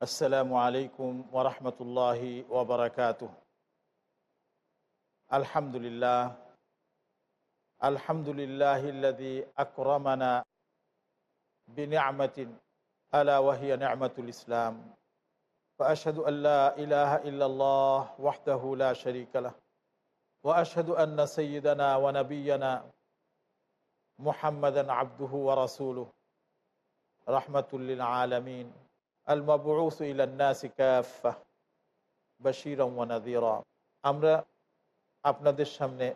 আসসালামু আলাইকুম لله. الحمد আলহামদুলিল্লাহ الذي أكرمنا بنعمة আলা وهي نعمة ইসলাম وأشهد أن لا إله إلا الله وحده لا شريك له. وأشهد أن سيدنا ونبينا محمدا عبده ورسوله. رحمة للعالمين. আমরা আপনাদের সামনে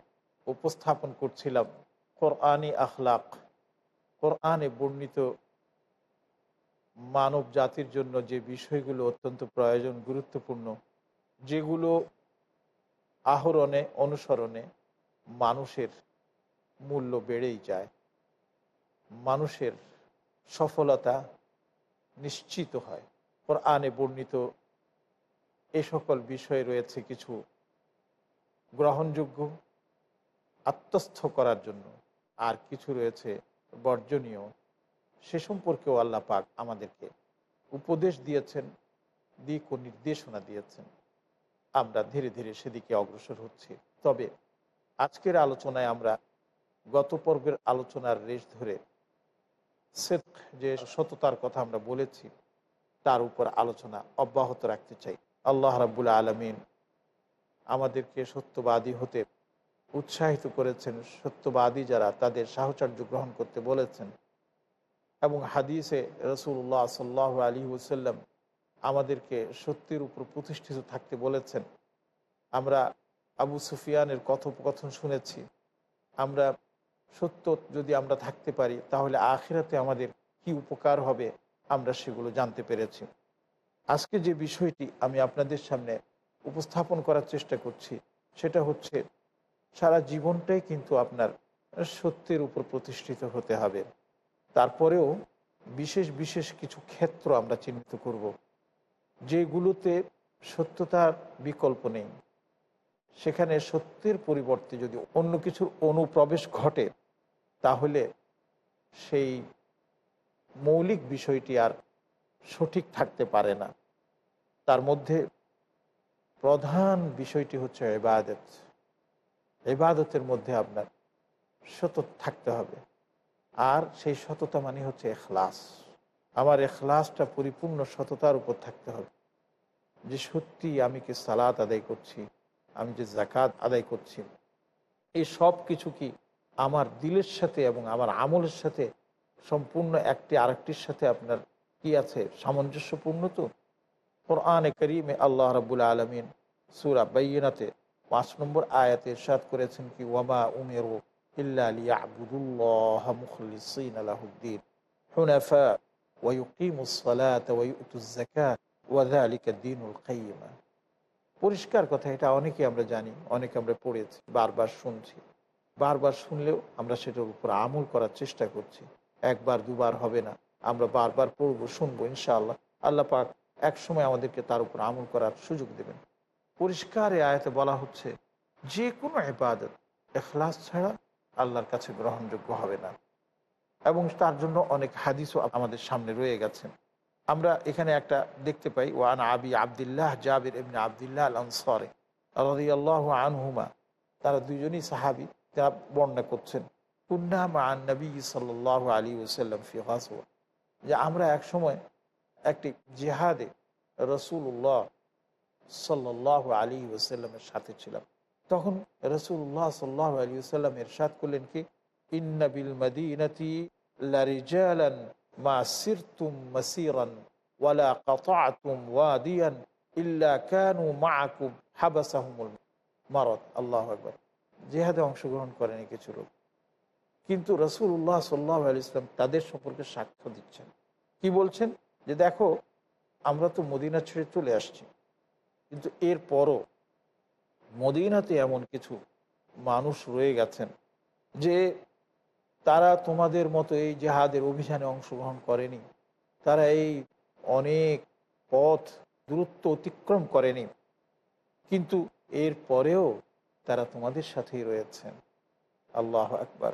উপস্থাপন করছিলাম কোরআনি আখলাক, কোরআনে বর্ণিত মানব জাতির জন্য যে বিষয়গুলো অত্যন্ত প্রয়োজন, গুরুত্বপূর্ণ, যেগুলো আহরণে, অনুসরণে মানুষের মূল্য বেড়েই যায়। মানুষের সফলতা নিশ্চিত হয়। কোরআনে বর্ণিত এ সকল বিষয়ে রয়েছে কিছু গ্রহণযোগ্য, আত্মস্থ করার জন্য। আর কিছু রয়েছে বর্জনীয়। সে সম্পর্কেও আল্লাহ পাক আমাদেরকে উপদেশ দিয়েছেন, দিক ও নির্দেশনা দিয়েছেন। আমরা ধীরে ধীরে সেদিকে অগ্রসর হচ্ছি। তবে আজকের আলোচনায় আমরা গত পর্বের আলোচনার রেশ ধরে সেদ যে সততার কথা আমরা বলেছি, তার উপর আলোচনা অব্যাহত রাখতে চাই। আল্লাহ রাবুল আলমিন আমাদেরকে সত্যবাদী হতে উৎসাহিত করেছেন। সত্যবাদী যারা, তাদের সাহচর্য গ্রহণ করতে বলেছেন। এবং হাদিসে রসুল্লাহ সাল্লাহ আলী ওসাল্লাম আমাদেরকে সত্যের উপর প্রতিষ্ঠিত থাকতে বলেছেন। আমরা আবু সুফিয়ানের কথোপকথন শুনেছি। আমরা সত্য যদি আমরা থাকতে পারি, তাহলে আখেরাতে আমাদের কি উপকার হবে আমরা সেগুলো জানতে পেরেছি। আজকে যে বিষয়টি আমি আপনাদের সামনে উপস্থাপন করার চেষ্টা করছি, সেটা হচ্ছে সারা জীবনটাই কিন্তু আপনার সত্যের উপর প্রতিষ্ঠিত হতে হবে। তারপরেও বিশেষ বিশেষ কিছু ক্ষেত্র আমরা চিহ্নিত করব, যেগুলোতে সত্যতার বিকল্প নেই। সেখানে সত্যের পরিবর্তে যদি অন্য কিছুর অনুপ্রবেশ ঘটে তাহলে সেই মৌলিক বিষয়টি আর সঠিক থাকতে পারে না। তার মধ্যে প্রধান বিষয়টি হচ্ছে এবাদত। এবাদতের মধ্যে আপনার সত থাকতে হবে। আর সেই সততা মানে হচ্ছে এখলাস। আমার এখলাসটা পরিপূর্ণ সততার উপর থাকতে হবে। যে সত্যি আমি কি সালাত আদায় করছি, আমি যে জাকাত আদায় করছি, এই সব কিছু কি আমার দিলের সাথে এবং আমার আমলের সাথে সম্পূর্ণ একটি আরেকটির সাথে আপনার কি আছে? সামঞ্জস্যপূর্ণ তো? কোরআনে করিমে আল্লাহ রাবুল আলমিন সুরা বাইনাতে পাঁচ নম্বর আয়াতে সাদ করেছেন কি, ওয়ামা উমের ইল্লাহ আলাহুদ্দিন পরিষ্কার কথা, এটা অনেকে আমরা জানি, অনেকে আমরা পড়েছি, বারবার শুনছি। বারবার শুনলেও আমরা সেটার উপর আমল করার চেষ্টা করছি। একবার, দুবার হবে না। আমরা বারবার পড়ব, শুনব ইনশাআল্লাহ। আল্লাহ পাক এক সময় আমাদেরকে তার উপর আমল করার সুযোগ দেবেন। পরিষ্কার এ আয়তে বলা হচ্ছে যে কোনো এবাদত এখলাস ছাড়া আল্লাহর কাছে গ্রহণযোগ্য হবে না। এবং তার জন্য অনেক হাদিসও আমাদের সামনে রয়ে গেছেন আমরা এখানে একটা দেখতে পাই, ওয়ান আবি আবদুল্লাহ জাবির এমনি আবদুল্লাহ আল আনসরে আল্লাহ আনহুমা, তারা দুজনই সাহাবি। যা বর্ণনা করছেন কুন্না মা নবী সাল্লাহ আলী ওসাল্লাম ফি হাসুয়া যে আমরা এক সময় একটি জেহাদে রসুল্লাহ সাল্লাহ আলী ওসাল্লামের সাথে ছিলাম তখন রসুল্লাহ সাল্লাহ আলী ওসাল্লাম এরশাদ করলেন কি ইন্নাবিল মদিনাতি লারিজালান মা সিরতুম মাসিরান ওয়ালা কাতাতুম ওয়াদিয়ান ইল্লা কানু মাআকুম হাবাসাহুমুল মারত আল্লাহ আকবর জেহাদে অংশগ্রহণ করেনি কিছু লোক। কিন্তু রসুল্লাহ সাল্লাহ আলি ইসলাম তাদের সম্পর্কে সাক্ষ্য দিচ্ছেন। কি বলছেন? যে দেখো, আমরা তো মদিনা ছেড়ে চলে আসছি। কিন্তু এর পরও মদিনাতে এমন কিছু মানুষ রয়ে গেছেন যে তারা তোমাদের মতো এই জেহাদের অভিযানে অংশগ্রহণ করেনি। তারা এই অনেক পথ দূরত্ব অতিক্রম করেনি। কিন্তু এর পরেও তারা তোমাদের সাথেই রয়েছেন আল্লাহ একবার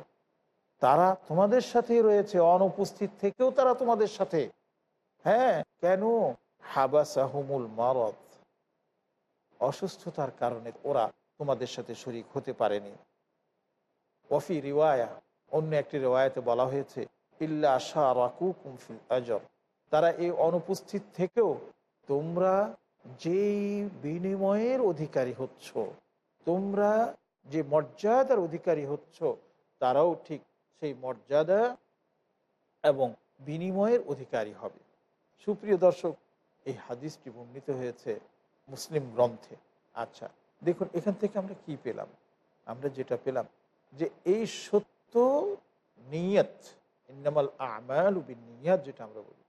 তারা তোমাদের সাথেই রয়েছে, অনুপস্থিত থেকেও তারা তোমাদের সাথে। হ্যাঁ কেন? হাবাসাহুমুল মারত অসুস্থতার কারণে ওরা তোমাদের সাথে শরিক হতে পারেনি। ওফি রিওয়ায়া, অন্য একটি রেওয়ায়তে বলা হয়েছে, ইল্লা শাহ রাকুকুম ফিল আজর। তারা এই অনুপস্থিত থেকেও তোমরা যেই বিনিময়ের অধিকারী হচ্ছ তোমরা যে মর্যাদার অধিকারী হচ্ছ, তারাও ঠিক সেই মর্যাদা এবং বিনিময়ের অধিকারী হবে। সুপ্রিয় দর্শক, এই হাদিসটি বর্ণিত হয়েছে মুসলিম গ্রন্থে। আচ্ছা দেখুন, এখান থেকে আমরা কি পেলাম? আমরা যেটা পেলাম যে এই সত্য নিয়ত, ইন্নামাল আমাল নিয়াত যেটা আমরা বলি,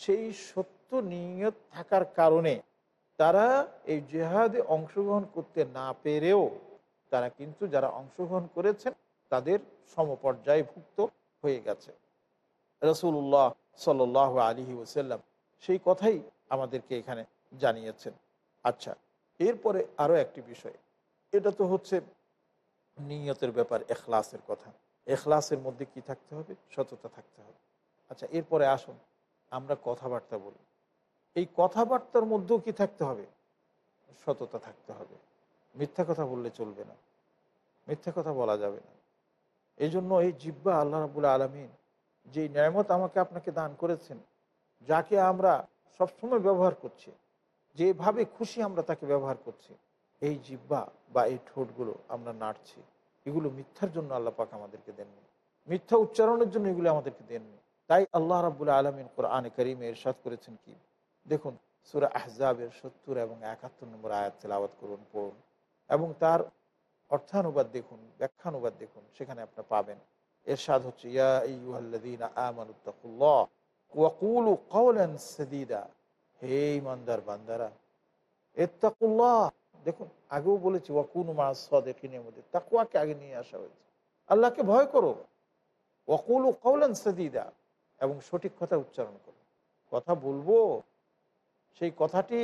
সেই সত্য নিয়ত থাকার কারণে তারা এই জেহাদে অংশগ্রহণ করতে না পেরেও তারা কিন্তু যারা অংশগ্রহণ করেছেন, তাদের সমপর্যায়ভুক্ত হয়ে গেছে। রসুল্লাহ সাল আলী ওসাল্লাম সেই কথাই আমাদেরকে এখানে জানিয়েছেন। আচ্ছা এরপরে আরও একটি বিষয়। এটা তো হচ্ছে নিয়তের ব্যাপার, এখলাসের কথা। এখলাসের মধ্যে কি থাকতে হবে? সততা থাকতে হবে। আচ্ছা এরপরে আসুন, আমরা কথাবার্তা বলি। এই কথাবার্তার মধ্যেও কি থাকতে হবে? সততা থাকতে হবে। মিথ্যা কথা বললে চলবে না। মিথ্যা কথা বলা যাবে না। এই জন্য এই জিব্বা আল্লাহ রাবুল আলমিন যে ন্যায়মত আমাকে আপনাকে দান করেছেন, যাকে আমরা সবসময় ব্যবহার করছি, যেভাবে খুশি আমরা তাকে ব্যবহার করছি, এই জিব্বা বা এই ঠোঁটগুলো আমরা নাড়ছি। এগুলো মিথ্যার জন্য আল্লাহ পাক আমাদেরকে দেননি। মিথ্যা উচ্চারণের জন্য এগুলো আমাদেরকে দেননি। তাই আল্লাহ রাবুল আলমিন কোরআন করিমে এরশাদ করেছেন কি? দেখুন, সুরা আহজাবের সত্তর এবং একাত্তর নম্বর আয়াত তেলাওয়াত করুন, পড়ুন এবং তার অর্থানুবাদ দেখুন, ব্যাখ্যানুবাদ দেখুন, সেখানে আপনি পাবেন। এরশাদ হচ্ছে হে ইমানদার বান্দারা, এত্তাকুল্লাহ, দেখুন, আগেও বলেছি, ওয়াকুনু মা সদেকিনের মধ্যে তাকুয়াকে আগে নিয়ে আসা হয়েছে। আল্লাহকে ভয় করো। ওয়াকুলু কাওলান সাদিদা এবং সঠিক কথা উচ্চারণ করো। কথা বলব সেই কথাটি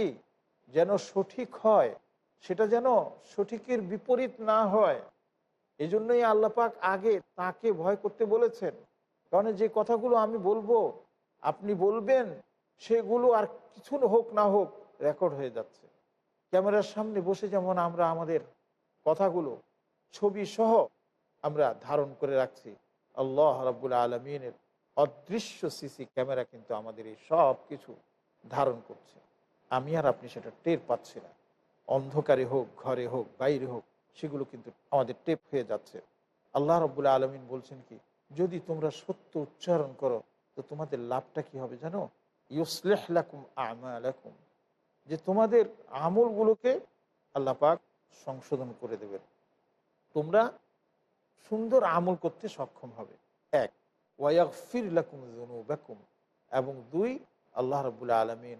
যেন সঠিক হয়, সেটা যেন সঠিকের বিপরীত না হয়। এই জন্যই আল্লাপাক আগে তাকে ভয় করতে বলেছেন। কারণ যে কথাগুলো আমি বলব, আপনি বলবেন, সেগুলো আর কিছু হোক না হোক রেকর্ড হয়ে যাচ্ছে। ক্যামেরার সামনে বসে যেমন আমরা আমাদের কথাগুলো ছবি সহ আমরা ধারণ করে রাখছি। আল্লাহ রাবুল আলমিনের অদৃশ্য সিসি ক্যামেরা কিন্তু আমাদের এই সব কিছু ধারণ করছে। আমি আর আপনি সেটা টের পাচ্ছি না। অন্ধকারে হোক, ঘরে হোক, বাইরে হোক, সেগুলো কিন্তু আমাদের টেপ হয়ে যাচ্ছে। আল্লাহ রবুল্লা আলমিন বলছেন কি, যদি তোমরা সত্য উচ্চারণ করো, তো তোমাদের লাভটা কি হবে জানো? ইউসলেহলাকুম আমালাকুম। যে তোমাদের আমলগুলোকে আল্লাহ পাক সংশোধন করে দেবেন। তোমরা সুন্দর আমল করতে সক্ষম হবে। এক ওয়াকফির লাকুম জনুবাকুম এবং দুই আল্লাহ রবুল্লা আলমিন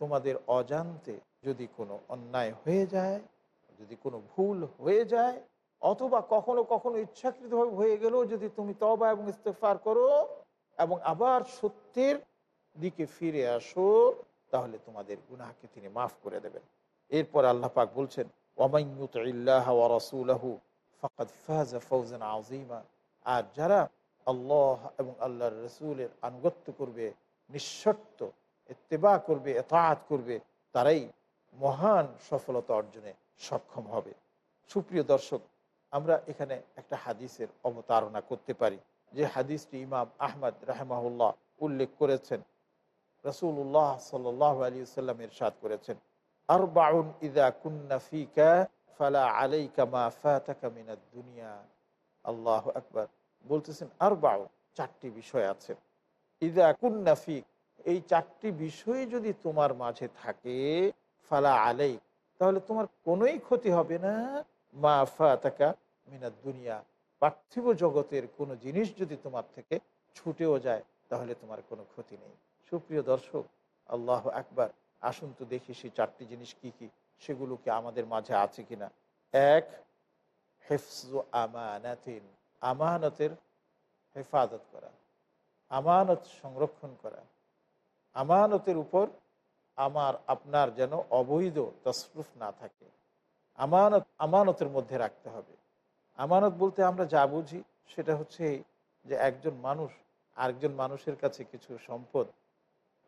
তোমাদের অজান্তে যদি কোনো অন্যায় হয়ে যায়, যদি কোনো ভুল হয়ে যায়, অথবা কখনো কখনো ইচ্ছাকৃতভাবে হয়ে গেলেও যদি তুমি তবা এবং ইস্তেফার করো এবং আবার সত্যের দিকে ফিরে আসো, তাহলে তোমাদের গুনাহকে তিনি মাফ করে দেবেন। এরপর আল্লাহ পাক বলছেন আজিমা আর যারা আল্লাহ এবং আল্লাহর রসুলের আনুগত্য করবে নিঃশর্ত এত্তেবা করবে এতাত করবে, তারাই মহান সফলতা অর্জনে সক্ষম হবে। সুপ্রিয় দর্শক, আমরা এখানে একটা হাদিসের অবতারণা করতে পারি। যে হাদিসটি ইমাম আহমদ রাহমাহুল্লাহ উল্লেখ করেছেন রসুল্লাহ সাল্লাহ আলী সাল্লাম এরশাদ করেছেন আর বাউন ইদা কুন্না ফিকা ফালা আলাইকা মা ফাতাকা দুনিয়া। আল্লাহ আকবার। বলতেছেন আর বাউ চারটি বিষয় আছে। ইদা কুন্না ফিক এই চারটি বিষয় যদি তোমার মাঝে থাকে, ফালা আলাই, তাহলে তোমার কোনোই ক্ষতি হবে না। মা ফাতাকা মিনাদ দুনিয়া, পার্থিব জগতের কোনো জিনিস যদি তোমার থেকে ছুটেও যায়, তাহলে তোমার কোনো ক্ষতি নেই। সুপ্রিয় দর্শক, আল্লাহ আকবার, আসুন তো দেখি সেই চারটি জিনিস কি কি সেগুলোকে আমাদের মাঝে আছে কিনা। এক, হেফজু আমানাতিন আমানতের হেফাজত করা। আমানত সংরক্ষণ করা। আমানতের উপর আমার, আপনার যেন অবৈধ তসরুফ না থাকে। আমানত, আমানতের মধ্যে রাখতে হবে। আমানত বলতে আমরা যা বুঝি সেটা হচ্ছে যে একজন মানুষ আরেকজন মানুষের কাছে কিছু সম্পদ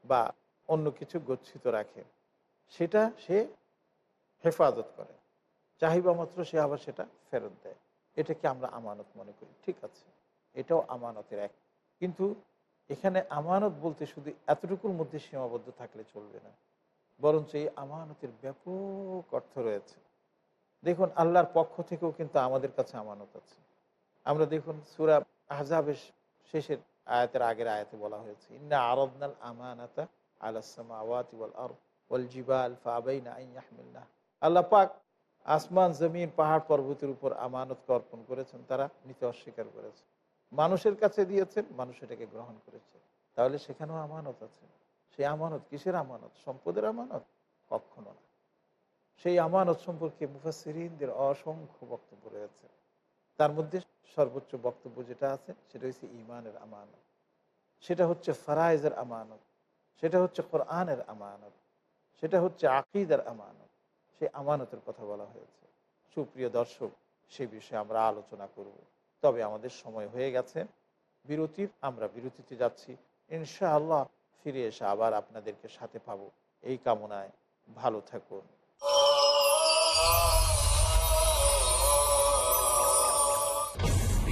বা অন্য কিছু গচ্ছিত রাখে। সেটা সে হেফাজত করে। চাহিবা মাত্র সে আবার সেটা ফেরত দেয়। এটাকে আমরা আমানত মনে করি। ঠিক আছে? এটাও আমানতের এক কিন্তু এখানে আমানত বলতে শুধু এতটুকুর মধ্যে সীমাবদ্ধ থাকলে চলবে না। বরঞ্চ এই আমানতের ব্যাপক অর্থ রয়েছে। দেখুন, আল্লাহর পক্ষ থেকেও কিন্তু আমাদের কাছে আমানত আছে। আমরা দেখুন, সুরা আহজাবের শেষের আয়াতের আগের আয়াতে বলা হয়েছে, ইন্না আরদনাল আমানাতা আলাসমা আওয়াতি ওয়াল আর ওয়াল জিবাল ফাবাইনা আইয়াহমিল্লাহ আল্লাহ পাক আসমান, জমিন, পাহাড়, পর্বতের উপর আমানত অর্পণ করেছেন, তারা নিতে অস্বীকার করেছে। মানুষের কাছে দিয়েছেন, মানুষ এটাকে গ্রহণ করেছে। তাহলে সেখানেও আমানত আছে। সেই আমানত কিসের আমানত? সম্পদের আমানত? কখনো না। সেই আমানত সম্পর্কে মুফাসিরিনদের অসংখ্য বক্তব্য রয়েছে। তার মধ্যে সর্বোচ্চ বক্তব্য যেটা আছে, সেটা হচ্ছে ইমানের আমানত। সেটা হচ্ছে ফারাইজের আমানত। সেটা হচ্ছে কোরআনের আমানত। সেটা হচ্ছে আকিদের আমানত। সেই আমানতের কথা বলা হয়েছে। সুপ্রিয় দর্শক, সে বিষয়ে আমরা আলোচনা করব। তবে আমাদের সময় হয়ে গেছে। বিরতির আমরা বিরতিতে যাচ্ছি। ইনশাআল্লাহ ফিরে এসে আবার আপনাদেরকে সাথে পাবো। এই কামনায় ভালো থাকুন।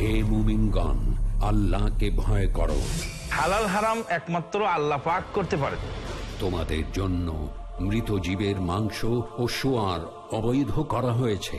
হে মুমিনগণ আল্লাহকে ভয় করো। হালাল হারাম একমাত্র আল্লাহ পাক করতে পারে। তোমাদের জন্য মৃত জীবের মাংস ও সোয়ার অবৈধ করা হয়েছে।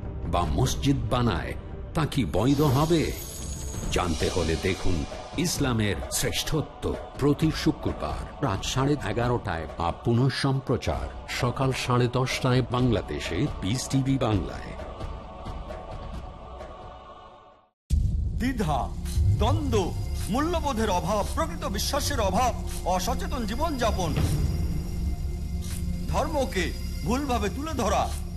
বা মসজিদ বানায়, তা কি বৈধ হবে? জানতে হলে দেখুন ইসলামের শ্রেষ্ঠত্ব প্রতি শুক্রবার রাত সাড়ে এগারোটায় বা পুনঃ সম্প্রচার সকাল সাড়ে দশটায় বাংলাদেশে পিস টিভি বাংলায়। দ্বিধা, দ্বন্দ্ব, মূল্যবোধের অভাব, প্রকৃত বিশ্বাসের অভাব, অসচেতন জীবনযাপন, ধর্মকে ভুলভাবে তুলে ধরা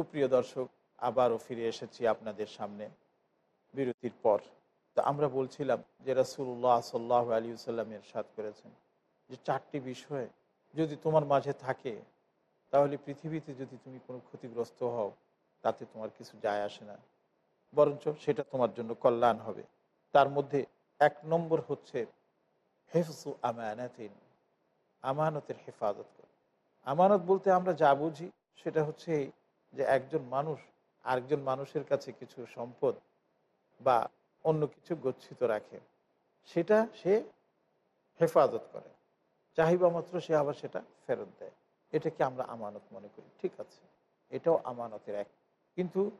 সুপ্রিয় দর্শক, আবারও ফিরে এসেছি আপনাদের সামনে বিরতির পর। তো আমরা বলছিলাম যে রাসুল্লাহ সাল্লাহ আলী সাল্লামের সাদ করেছেন যে চারটি বিষয় যদি তোমার মাঝে থাকে, তাহলে পৃথিবীতে যদি তুমি কোনো ক্ষতিগ্রস্ত হও, তাতে তোমার কিছু যায় আসে না। বরঞ্চ সেটা তোমার জন্য কল্যাণ হবে। তার মধ্যে এক নম্বর হচ্ছে হেফসু আমানাতিন, আমানতের হেফাজত আমানত বলতে আমরা যা বুঝি সেটা হচ্ছে যে একজন মানুষ আরেকজন মানুষের কাছে কিছু সম্পদ বা অন্য কিছু গচ্ছিত রাখে, সেটা সে হেফাজত করে। চাহিবা মাত্র সে আবার সেটা ফেরত দেয়। এটাকে আমরা আমানত মনে করি। ঠিক আছে, এটাও আমানতের এক। কিন্তু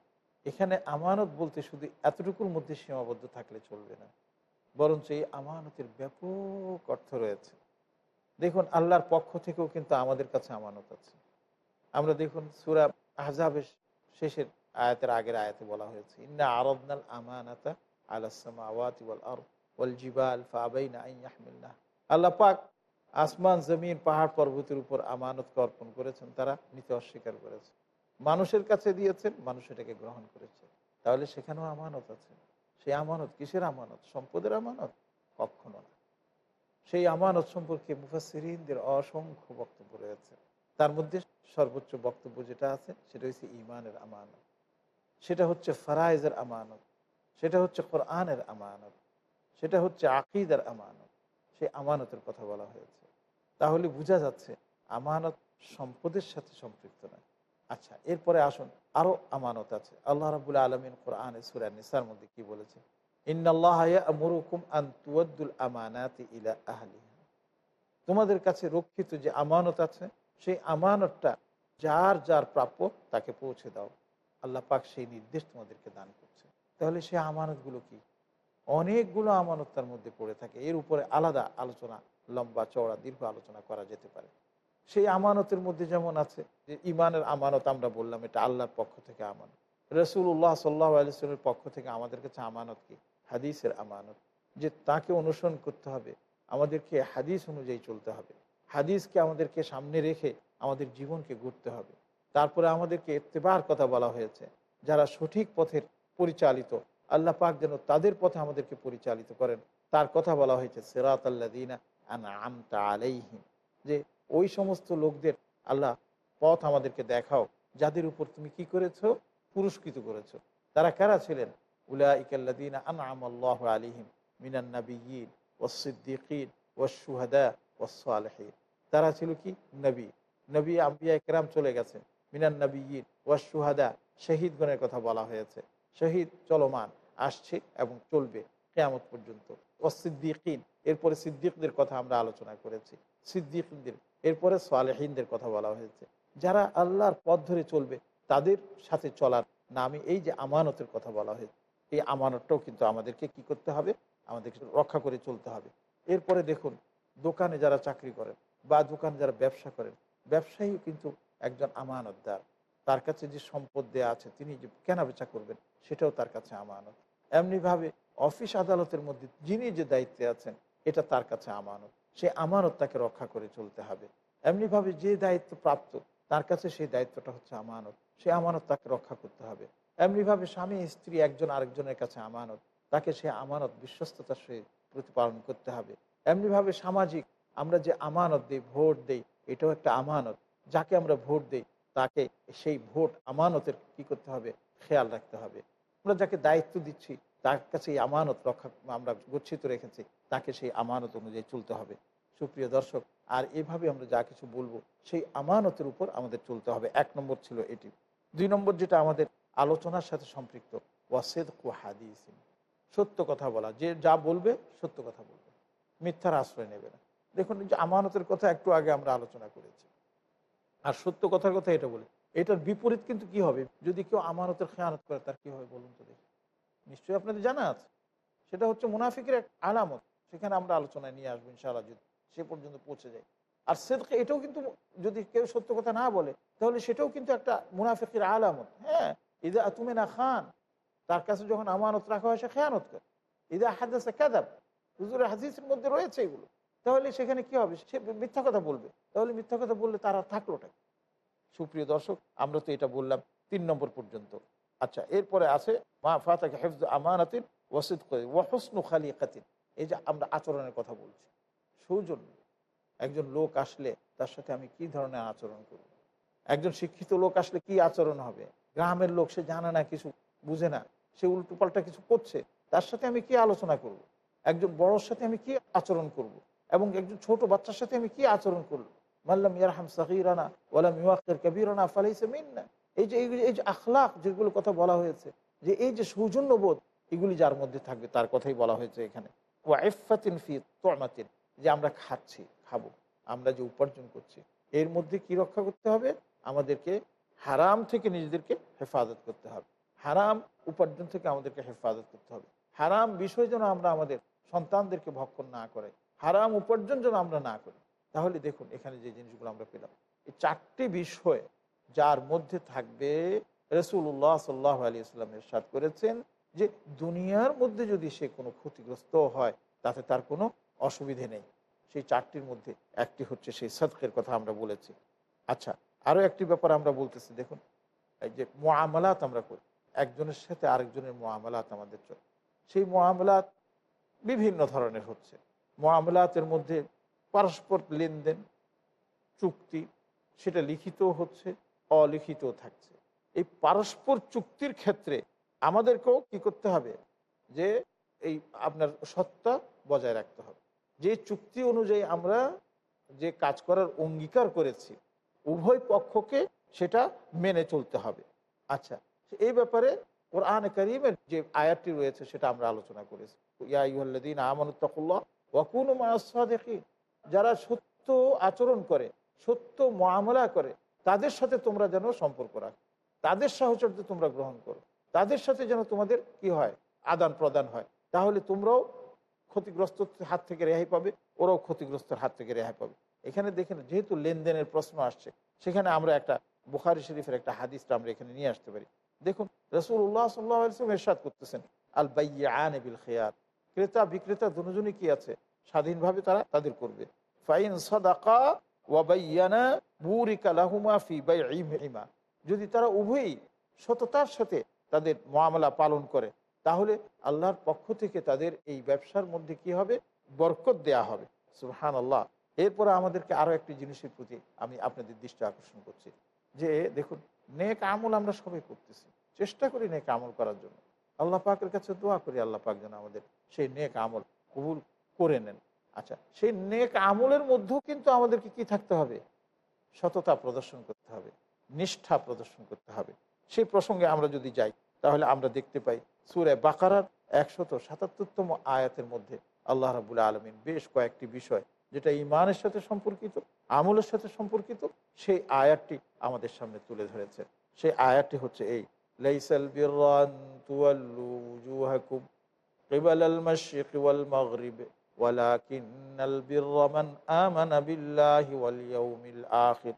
এখানে আমানত বলতে শুধু এতটুকুর মধ্যে সীমাবদ্ধ থাকলে চলবে না, বরঞ্চ এই আমানতের ব্যাপক অর্থ রয়েছে। দেখুন, আল্লাহর পক্ষ থেকেও কিন্তু আমাদের কাছে আমানত আছে। আমরা দেখুন, সুরা আহজাবের শেষের আয়াতের আগের আয়াতে বলা হয়েছে, ইন্না আরদনাল আমানাতা আলাসমা আল্লাহ পাক আসমান, জমিন, পাহাড় পর্বতের উপর আমানতকে অর্পণ করেছেন, তারা নিতে অস্বীকার করেছে। মানুষের কাছে দিয়েছেন, মানুষ এটাকে গ্রহণ করেছে। তাহলে সেখানেও আমানত আছে। সেই আমানত কিসের আমানত? সম্পদের আমানত? কখনো না। সেই আমানত সম্পর্কে মুফাসিরিনদের অসংখ্য বক্তব্য রয়েছে। তার মধ্যে সর্বোচ্চ বক্তব্য যেটা আছে, সেটা হচ্ছে ইমানের আমানত। সেটা হচ্ছে ফারাইজের আমানত। সেটা হচ্ছে কোরআনের আমানত। সেটা হচ্ছে আকিদার আমানত। সেই আমানতের কথা বলা হয়েছে। তাহলে বোঝা যাচ্ছে আমানত সম্পদের সাথে সম্পৃক্ত নয়। আচ্ছা এরপরে আসুন, আরও আমানত আছে। আল্লাহ রাবুল আলমিন কোরআন সুরা নিসার মধ্যে কি বলেছে? তোমাদের কাছে রক্ষিত যে আমানত আছে সেই আমানতটা যার যার প্রাপ্য তাকে পৌঁছে দাও। আল্লাহ পাক সেই নির্দেশ তোমাদেরকে দান করছে। তাহলে সেই আমানতগুলো কি? অনেকগুলো আমানত তার মধ্যে পড়ে থাকে। এর উপরে আলাদা আলোচনা, লম্বা, চওড়া, দীর্ঘ আলোচনা করা যেতে পারে। সেই আমানতের মধ্যে যেমন আছে যে ইমানের আমানত আমরা বললাম, এটা আল্লাহর পক্ষ থেকে আমানত। রসুল্লাহ সাল্লাহ আলিয়াল্লামের পক্ষ থেকে আমাদের কাছে আমানত কি? হাদিসের আমানত। যে তাকে অনুসরণ করতে হবে, আমাদেরকে হাদিস অনুযায়ী চলতে হবে। হাদিসকে আমাদেরকে সামনে রেখে আমাদের জীবনকে গড়তে হবে। তারপরে আমাদেরকে এত্তেবার কথা বলা হয়েছে, যারা সঠিক পথের পরিচালিত, আল্লাহ পাক যেন তাদের পথে আমাদেরকে পরিচালিত করেন। তার কথা বলা হয়েছে, সেরাত আল্লাদিনা আমতা আলাইহিম যে ওই সমস্ত লোকদের আল্লাহ পথ আমাদেরকে দেখাও, যাদের উপর তুমি কি করেছ? পুরস্কৃত করেছ। তারা কারা ছিলেন? উলা ইকাল্লাদিন আনআম আল্লাহ আলিহিম নাবিয়িন ওয়াসিদ্দিকিন ওয়াসুহাদা ওয়াসসালিহিন। তারা ছিল কি? নবী। নবী আম্বিয়া একরাম চলে গেছেন মিনান নবীন ওয়াসুহাদা শহীদগণের কথা বলা হয়েছে। শহীদ চলমান, আসছে এবং চলবে কেয়ামত পর্যন্ত। অসিদ্দিকিন এরপরে সিদ্দিকদের কথা আমরা আলোচনা করেছি। সিদ্দিকদের এরপরে সোয়ালেহিনদের কথা বলা হয়েছে। যারা আল্লাহর পথ ধরে চলবে, তাদের সাথে চলার নামে এই যে আমানতের কথা বলা হয়েছে, এই আমানতটাও কিন্তু আমাদেরকে কি করতে হবে? আমাদেরকে রক্ষা করে চলতে হবে। এরপরে দেখুন, দোকানে যারা চাকরি করেন বা দোকানে যারা ব্যবসা করেন ব্যবসায়ী কিন্তু একজন আমানতদার। তার কাছে যে সম্পদ দেয়া আছে, তিনি যে কেনা বেচা করবেন, সেটাও তার কাছে আমানত। এমনিভাবে অফিস আদালতের মধ্যে যিনি যে দায়িত্বে আছেন, এটা তার কাছে আমানত। সে আমানত তাকে রক্ষা করে চলতে হবে। এমনিভাবে যে দায়িত্ব প্রাপ্ত, তার কাছে সেই দায়িত্বটা হচ্ছে আমানত। সে আমানত তাকে রক্ষা করতে হবে। এমনিভাবে স্বামী, স্ত্রী, একজন আরেকজনের কাছে আমানত। তাকে সে আমানত বিশ্বস্ততার সহিত প্রতিপালন করতে হবে। এমনিভাবে সামাজিক আমরা যে আমানত দিই, ভোট দেই, এটাও একটা আমানত। যাকে আমরা ভোট দেই, তাকে সেই ভোট আমানতের কি করতে হবে? খেয়াল রাখতে হবে। আমরা যাকে দায়িত্ব দিচ্ছি, তার কাছে এই আমানত রক্ষা আমরা গচ্ছিত রেখেছি, তাকে সেই আমানত অনুযায়ী চলতে হবে। সুপ্রিয় দর্শক, আর এভাবে আমরা যা কিছু বলব, সেই আমানতের উপর আমাদের চলতে হবে। এক নম্বর ছিল এটি। দুই নম্বর যেটা আমাদের আলোচনার সাথে সম্পৃক্ত ওয়াসেদ কু হাদিস সত্য কথা বলা, যে যা বলবে সত্য কথা বলবে। মিথ্যার আশ্রয় নেবে না। দেখুন যে আমানতের কথা একটু আগে আমরা আলোচনা করেছি। আর সত্য কথার কথা এটা বলে। এটার বিপরীত কিন্তু কি হবে? যদি কেউ আমানতের খেয়ানত করে তার কি হবে বলুন তো দেখি। নিশ্চয়ই আপনাদের জানা আছে। সেটা হচ্ছে মুনাফিকের এক আলামত। সেখানে আমরা আলোচনায় নিয়ে আসব ইনশাআল্লাহ যদি সে পর্যন্ত পৌঁছে যায়। আর সেদকে এটাও কিন্তু যদি কেউ সত্য কথা না বলে তাহলে সেটাও কিন্তু একটা মুনাফিকের আলামত। হ্যাঁ ইদা তুমি না খান তার কাছে যখন আমানত রাখা হয় সে খেয়ানত করে। ইদা হাদাসে কাদাব। হুজুরের হাদিসের মধ্যে রয়েছে এগুলো। তাহলে সেখানে কি হবে? সে মিথ্যা কথা বলবে। তাহলে মিথ্যা কথা বললে তারা থাকলোটা সুপ্রিয় দর্শক, আমরা তো এটা বললাম তিন নম্বর পর্যন্ত। আচ্ছা এরপরে আছে, মা ফাতাকে হেফজ আমানাতিন ওয়াসিদ ওয়াহসনু খালি খাতিন এই যে আমরা আচরণের কথা বলছি। সৌজন্য একজন লোক আসলে তার সাথে আমি কি ধরনের আচরণ করব? একজন শিক্ষিত লোক আসলে কি আচরণ হবে? গ্রামের লোক সে জানে না কিছু, বুঝে না। সে উল্টোপাল্টা কিছু করছে। তার সাথে আমি কি আলোচনা করব। একজন বড়োর সাথে আমি কি আচরণ করব। এবং একজন ছোট বাচ্চার সাথে আমি কি আচরণ করল মাল্লাম ইয়ারহাম সাহিরানা ওয়ালাম ইউকের কবিরানা ফালাইসে মিন না এই যে এই যে আখলাখ যেগুলো কথা বলা হয়েছে, যে এই যে সৌজন্যবোধ, এগুলি যার মধ্যে থাকবে, তার কথাই বলা হয়েছে এখানে। ওয়াইফাতিন ফি তোমাতিন, যে আমরা খাচ্ছি, খাব, আমরা যে উপার্জন করছি, এর মধ্যে কি রক্ষা করতে হবে? আমাদেরকে হারাম থেকে নিজেদেরকে হেফাজত করতে হবে। হারাম উপার্জন থেকে আমাদেরকে হেফাজত করতে হবে। হারাম বিষয় যেন আমরা আমাদের সন্তানদেরকে ভক্ষণ না করে। হারাম উপার্জন যেন আমরা না করি। তাহলে দেখুন, এখানে যে জিনিসগুলো আমরা পেলাম। এই চারটি বিষয় যার মধ্যে থাকবে রসুল্লাহ সাল্লাহ আলী ইসলাম এরশাদ করেছেন যে দুনিয়ার মধ্যে যদি সে কোনো ক্ষতিগ্রস্ত হয়, তাতে তার কোনো অসুবিধে নেই। সেই চারটির মধ্যে একটি হচ্ছে সেই সদকের কথা আমরা বলেছি। আচ্ছা আরও একটি ব্যাপার আমরা বলতেছি, দেখুন, এই যে মোয়ামলাত আমরা করি, একজনের সাথে আরেকজনের মোয়ামলাত আমাদের চলে। সেই মোয়ামলাত বিভিন্ন ধরনের হচ্ছে। মোয়ামলাতের মধ্যে পারস্পর লেনদেন, চুক্তি, সেটা লিখিত হচ্ছে অলিখিত থাকছে। এই পারস্পর চুক্তির ক্ষেত্রে আমাদেরকেও কি করতে হবে? যে এই আপনার সত্তা বজায় রাখতে হবে। যে চুক্তি অনুযায়ী আমরা যে কাজ করার অঙ্গীকার করেছি, উভয় পক্ষকে সেটা মেনে চলতে হবে। আচ্ছা এই ব্যাপারে কোরআন করিমের যে আয়াতটি রয়েছে, সেটা আমরা আলোচনা করেছি। ইয়াদিন আমানুত্তাকুল্লাহ ওয়াকুন দেখি যারা সত্য আচরণ করে, সত্য মামলা করে, তাদের সাথে তোমরা যেন সম্পর্ক রাখো। তাদের সাহচর্য তোমরা গ্রহণ করো। তাদের সাথে যেন তোমাদের কি হয়? আদান প্রদান হয়। তাহলে তোমরাও ক্ষতিগ্রস্ত হাত থেকে রেহাই পাবে, ওরাও ক্ষতিগ্রস্তের হাত থেকে রেহাই পাবে। এখানে দেখেন, যেহেতু লেনদেনের প্রশ্ন আসছে, সেখানে আমরা একটা বুখারি শরীফের একটা হাদিসটা আমরা এখানে নিয়ে আসতে পারি। দেখুন রসুল্লাহ সাল্লাম এরশাদ করতেছেন আল বাইয়ান বিল খেয়ার। ক্রেতা, বিক্রেতা দুজনই কি আছে? স্বাধীনভাবে তারা তাদের করবে। যদি তারা উভয়ই সততার সাথে তাদের মামলা পালন করে, তাহলে আল্লাহর পক্ষ থেকে তাদের এই ব্যবসার মধ্যে কি হবে? বরকত দেয়া হবে। সুহান আল্লাহ এরপরে আমাদেরকে আরও একটি জিনিসের প্রতি আমি আপনাদের দৃষ্টি আকর্ষণ করছি। যে দেখুন, নেক আমল আমরা সবাই করতেছি। চেষ্টা করি নেক আমল করার জন্য। আল্লাহ পাকের কাছে দোয়া করি, আল্লাহ পাক যেন আমাদের সেই নেক আমল কবুল করে নেন। আচ্ছা সেই নেক আমলের মধ্যেও কিন্তু আমাদেরকে কি থাকতে হবে? সততা প্রদর্শন করতে হবে, নিষ্ঠা প্রদর্শন করতে হবে। সেই প্রসঙ্গে আমরা যদি যাই, তাহলে আমরা দেখতে পাই সুরে বাকারার একশত সাতাত্তরতম আয়াতের মধ্যে আল্লাহ রাবুল আলমিন বেশ কয়েকটি বিষয়, যেটা ইমানের সাথে সম্পর্কিত, আমলের সাথে সম্পর্কিত, সেই আয়াতটি আমাদের সামনে তুলে ধরেছে। সেই আয়াতটি হচ্ছে এই, লাইসাল বিরান তুয়াল্লু قبل المشرق والمغرب ولكن البر من آمن بالله واليوم الآخر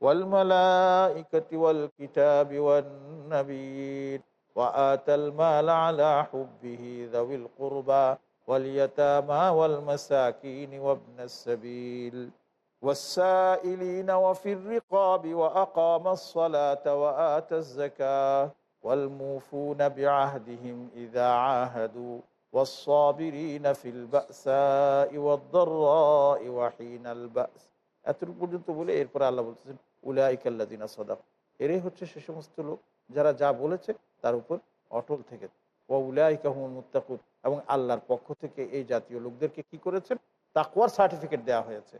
والملائكة والكتاب والنبيين وآتى المال على حبه ذوي القربى واليتامى والمساكين وابن السبيل والسائلين وفي الرقاب وأقام الصلاة وآتى الزكاة. والموفون بعهدهم إذا عاهدوا والصابرين في البأساء والضراء وحين البأس এতটুকু পর্যন্ত বলে এরপরে আল্লাহ বলতেছেন উলাইকাল্লাদিনা সদাক এরাই হচ্ছে সে সমস্ত লোক যারা যা বলেছে তার উপর অটল থেকে ও উলাইকাহমুল মুত্তাকুদ এবং আল্লাহর পক্ষ থেকে এই জাতীয় লোকদেরকে কি করেছেন তাকুয়ার সার্টিফিকেট দেওয়া হয়েছে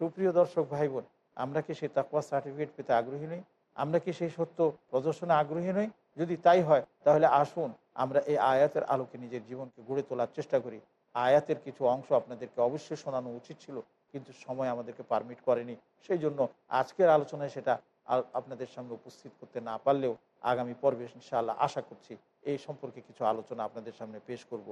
সুপ্রিয় দর্শক ভাই বোন আমরা কি সেই তাকুয়ার সার্টিফিকেট পেতে আগ্রহী নই আমরা কি সেই সত্য প্রদর্শনে আগ্রহী নই যদি তাই হয়, তাহলে আসুন আমরা এই আয়াতের আলোকে নিজের জীবনকে গড়ে তোলার চেষ্টা করি। আয়াতের কিছু অংশ আপনাদেরকে অবশ্যই শোনানো উচিত ছিল, কিন্তু সময় আমাদেরকে পারমিট করেনি। সেই জন্য আজকের আলোচনায় সেটা আপনাদের সামনে উপস্থিত করতে না পারলেও আগামী পর্বে ইনশাআল্লাহ আশা করছি এই সম্পর্কে কিছু আলোচনা আপনাদের সামনে পেশ করব।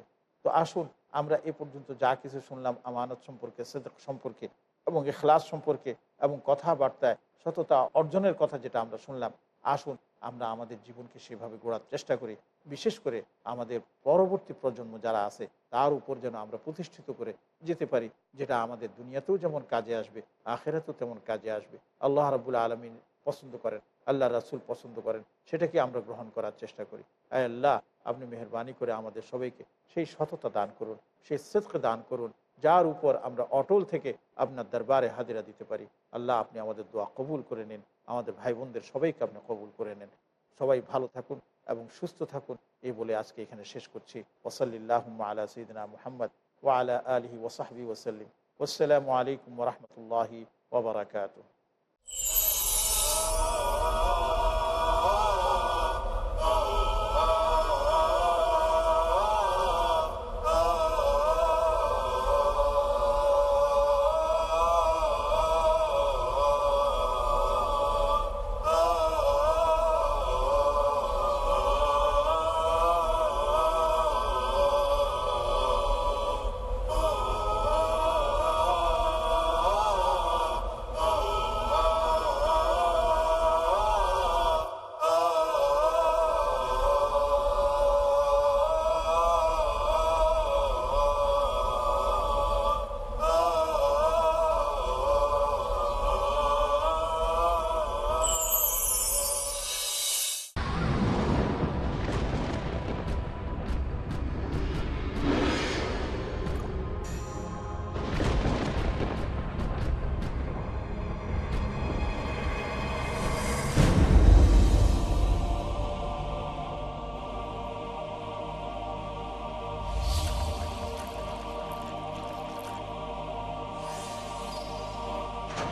তো আসুন, আমরা এ পর্যন্ত যা কিছু শুনলাম আমানত সম্পর্কে, সেদক সম্পর্কে এবং এখলাস সম্পর্কে এবং কথাবার্তায় সততা অর্জনের কথা যেটা আমরা শুনলাম আসুন, আমরা আমাদের জীবনকে সেভাবে গড়ার চেষ্টা করি। বিশেষ করে আমাদের পরবর্তী প্রজন্ম যারা আছে, তার উপর যেন আমরা প্রতিষ্ঠিত করে যেতে পারি, যেটা আমাদের দুনিয়াতেও যেমন কাজে আসবে, আখেরাতেও তেমন কাজে আসবে। আল্লাহ রাবুল আলমিন পছন্দ করেন, আল্লাহ রাসুল পছন্দ করেন, সেটাকে আমরা গ্রহণ করার চেষ্টা করি। আয় আল্লাহ, আপনি মেহরবানি করে আমাদের সবাইকে সেই সততা দান করুন, সেই সেদকে দান করুন, যার উপর আমরা অটল থেকে আপনার দরবারে হাজিরা দিতে পারি। আল্লাহ, আপনি আমাদের দোয়া কবুল করে নিন। আমাদের ভাই বোনদের সবাইকে আপনি কবুল করে নেন। সবাই ভালো থাকুন এবং সুস্থ থাকুন, এই বলে আজকে এখানে শেষ করছি। ওসলিল্লাহ আলা সঈদিনা মুহাম্মদ ওয়ালা আলহি ওসাহাবি ওসাল্লিম আসসালামু আলাইকুম রহমতুল্লাহি ওবরাকাত